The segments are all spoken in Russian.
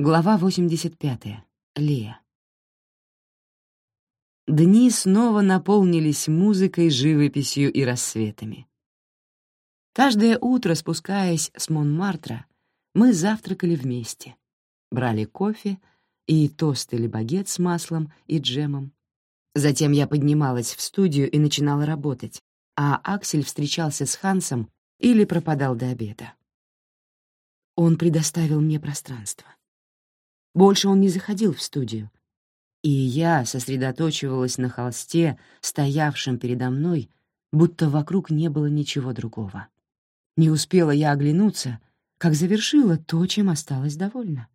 Глава 85. Лея. Дни снова наполнились музыкой, живописью и рассветами. Каждое утро, спускаясь с Монмартра, мы завтракали вместе, брали кофе и тост или багет с маслом и джемом. Затем я поднималась в студию и начинала работать, а Аксель встречался с Хансом или пропадал до обеда. Он предоставил мне пространство. Больше он не заходил в студию, и я сосредоточивалась на холсте, стоявшем передо мной, будто вокруг не было ничего другого. Не успела я оглянуться, как завершила то, чем осталась довольна.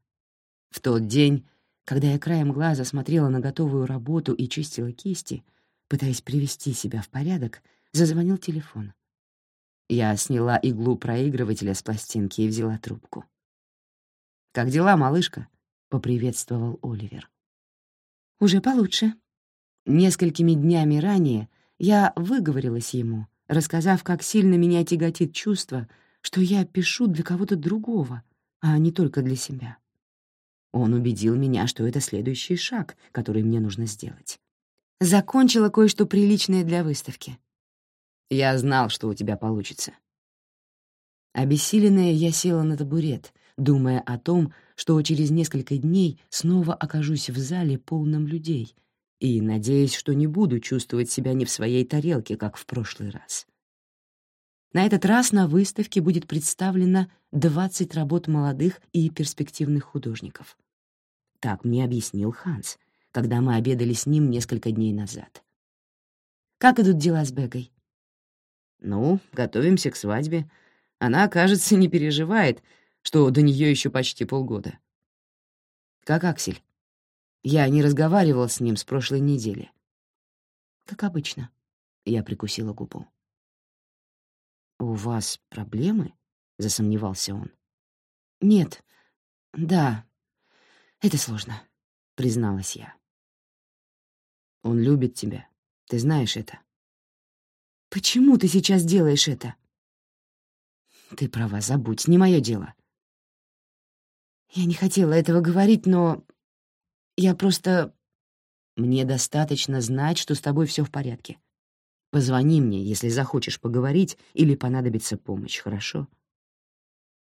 В тот день, когда я краем глаза смотрела на готовую работу и чистила кисти, пытаясь привести себя в порядок, зазвонил телефон. Я сняла иглу проигрывателя с пластинки и взяла трубку. «Как дела, малышка?» Поприветствовал Оливер. «Уже получше». Несколькими днями ранее я выговорилась ему, рассказав, как сильно меня тяготит чувство, что я пишу для кого-то другого, а не только для себя. Он убедил меня, что это следующий шаг, который мне нужно сделать. Закончила кое-что приличное для выставки. Я знал, что у тебя получится. Обессиленная, я села на табурет, думая о том, что через несколько дней снова окажусь в зале полном людей и надеясь, что не буду чувствовать себя не в своей тарелке, как в прошлый раз. На этот раз на выставке будет представлено 20 работ молодых и перспективных художников. Так мне объяснил Ханс, когда мы обедали с ним несколько дней назад. «Как идут дела с Бегой?» «Ну, готовимся к свадьбе. Она, кажется, не переживает, что до нее еще почти полгода. Как Аксель? Я не разговаривал с ним с прошлой недели. Как обычно. Я прикусила губу. «У вас проблемы?» — засомневался он. «Нет. Да. Это сложно», — призналась я. «Он любит тебя. Ты знаешь это». «Почему ты сейчас делаешь это?» «Ты права, забудь, не мое дело. Я не хотела этого говорить, но... Я просто... Мне достаточно знать, что с тобой все в порядке. Позвони мне, если захочешь поговорить или понадобится помощь, хорошо?»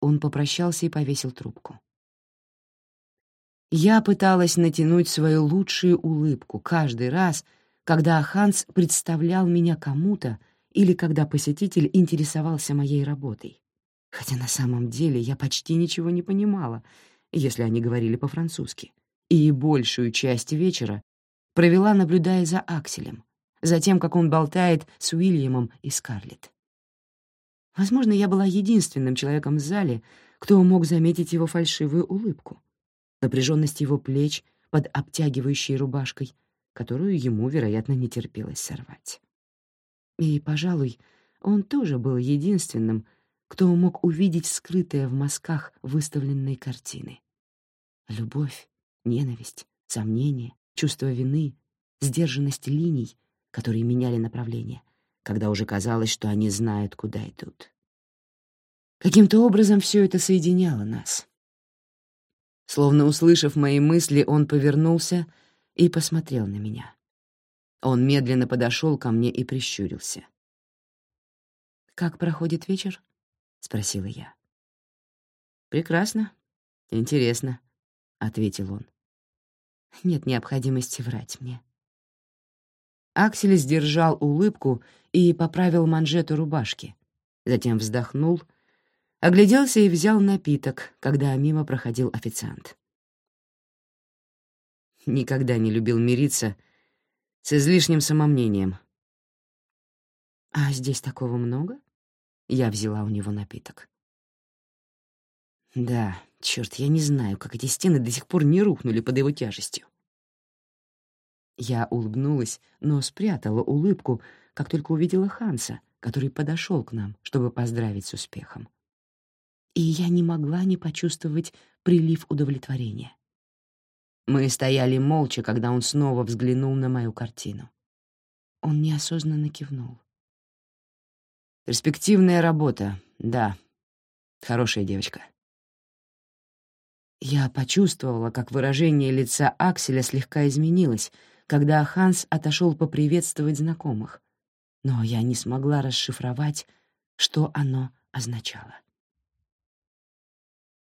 Он попрощался и повесил трубку. Я пыталась натянуть свою лучшую улыбку каждый раз, когда Ханс представлял меня кому-то или когда посетитель интересовался моей работой хотя на самом деле я почти ничего не понимала, если они говорили по-французски, и большую часть вечера провела, наблюдая за Акселем, за тем, как он болтает с Уильямом и Скарлетт. Возможно, я была единственным человеком в зале, кто мог заметить его фальшивую улыбку, напряженность его плеч под обтягивающей рубашкой, которую ему, вероятно, не терпелось сорвать. И, пожалуй, он тоже был единственным, кто мог увидеть скрытое в мазках выставленной картины. Любовь, ненависть, сомнение, чувство вины, сдержанность линий, которые меняли направление, когда уже казалось, что они знают, куда идут. Каким-то образом все это соединяло нас. Словно услышав мои мысли, он повернулся и посмотрел на меня. Он медленно подошел ко мне и прищурился. «Как проходит вечер?» — спросила я. «Прекрасно. Интересно», — ответил он. «Нет необходимости врать мне». Аксель сдержал улыбку и поправил манжету рубашки, затем вздохнул, огляделся и взял напиток, когда мимо проходил официант. Никогда не любил мириться с излишним самомнением. «А здесь такого много?» Я взяла у него напиток. Да, черт, я не знаю, как эти стены до сих пор не рухнули под его тяжестью. Я улыбнулась, но спрятала улыбку, как только увидела Ханса, который подошел к нам, чтобы поздравить с успехом. И я не могла не почувствовать прилив удовлетворения. Мы стояли молча, когда он снова взглянул на мою картину. Он неосознанно кивнул. Перспективная работа, да. Хорошая девочка. Я почувствовала, как выражение лица Акселя слегка изменилось, когда Ханс отошел поприветствовать знакомых, но я не смогла расшифровать, что оно означало.